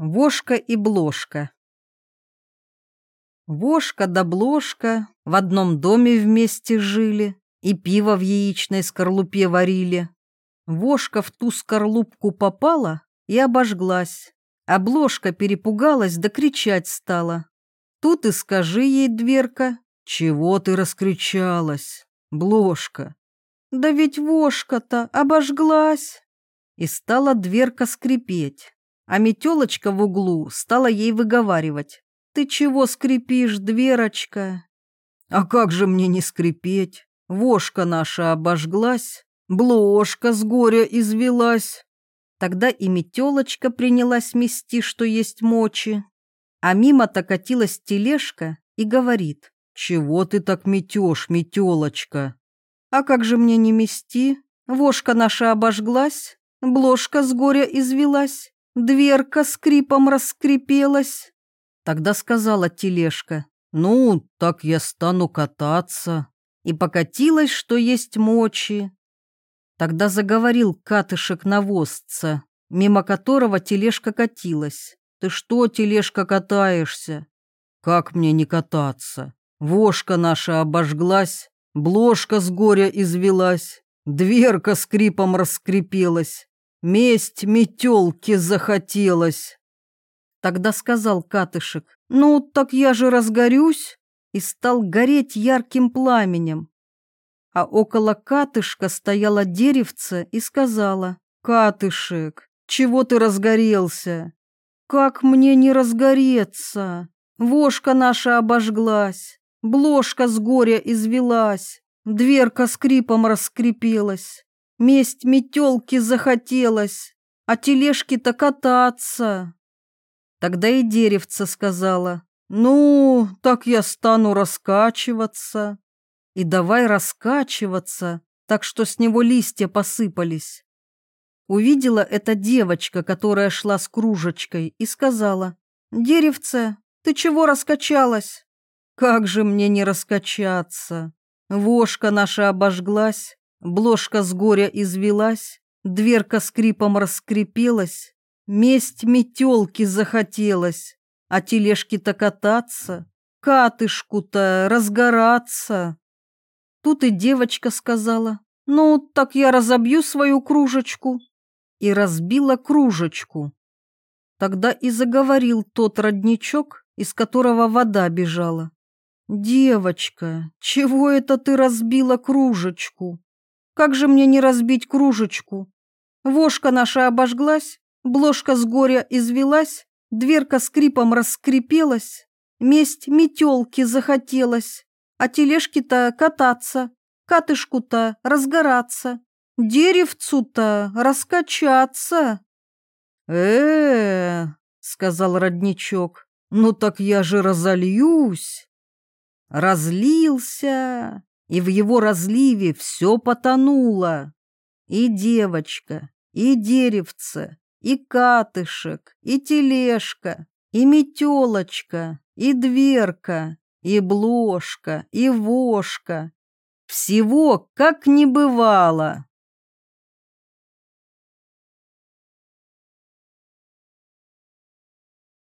Вошка и Бложка Вошка да Бложка в одном доме вместе жили и пиво в яичной скорлупе варили. Вошка в ту скорлупку попала и обожглась, а Бложка перепугалась да кричать стала. Тут и скажи ей, дверка, чего ты раскричалась, Бложка? Да ведь Вошка-то обожглась. И стала дверка скрипеть а метелочка в углу стала ей выговаривать. «Ты чего скрипишь, дверочка?» «А как же мне не скрипеть? Вошка наша обожглась, бложка с горя извелась». Тогда и метелочка принялась мести, что есть мочи. А мимо-то катилась тележка и говорит, «Чего ты так метешь, метелочка?» «А как же мне не мести? Вошка наша обожглась, бложка с горя извелась, Дверка скрипом раскрепелась. Тогда сказала тележка, «Ну, так я стану кататься». И покатилась, что есть мочи. Тогда заговорил катышек-навозца, мимо которого тележка катилась. «Ты что, тележка, катаешься?» «Как мне не кататься? Вошка наша обожглась, бложка с горя извелась, дверка скрипом раскрепелась, Месть метелки захотелось. Тогда сказал Катышек, ну, так я же разгорюсь, и стал гореть ярким пламенем. А около Катышка стояла деревце и сказала, Катышек, чего ты разгорелся? Как мне не разгореться? Вошка наша обожглась, бложка с горя извелась, дверка скрипом раскрепелась. Месть метелки захотелось, а тележки-то кататься. Тогда и деревце сказала, ну, так я стану раскачиваться. И давай раскачиваться, так что с него листья посыпались. Увидела эта девочка, которая шла с кружечкой, и сказала, «Деревце, ты чего раскачалась?» «Как же мне не раскачаться? Вошка наша обожглась, Бложка с горя извелась, дверка скрипом раскрепелась, месть метелки захотелось, а тележки-то кататься, катышку-то разгораться. Тут и девочка сказала, ну, так я разобью свою кружечку. И разбила кружечку. Тогда и заговорил тот родничок, из которого вода бежала. «Девочка, чего это ты разбила кружечку? Как же мне не разбить кружечку? Вошка наша обожглась, бложка с горя извелась, дверка скрипом раскрепелась, месть метелки захотелось, а тележки-то кататься, катышку-то разгораться, деревцу-то раскачаться. -э сказал родничок, ну так я же разольюсь. Разлился, и в его разливе все потонуло. И девочка, и деревце, и катышек, и тележка, и метелочка, и дверка, и бложка, и вошка. Всего как не бывало.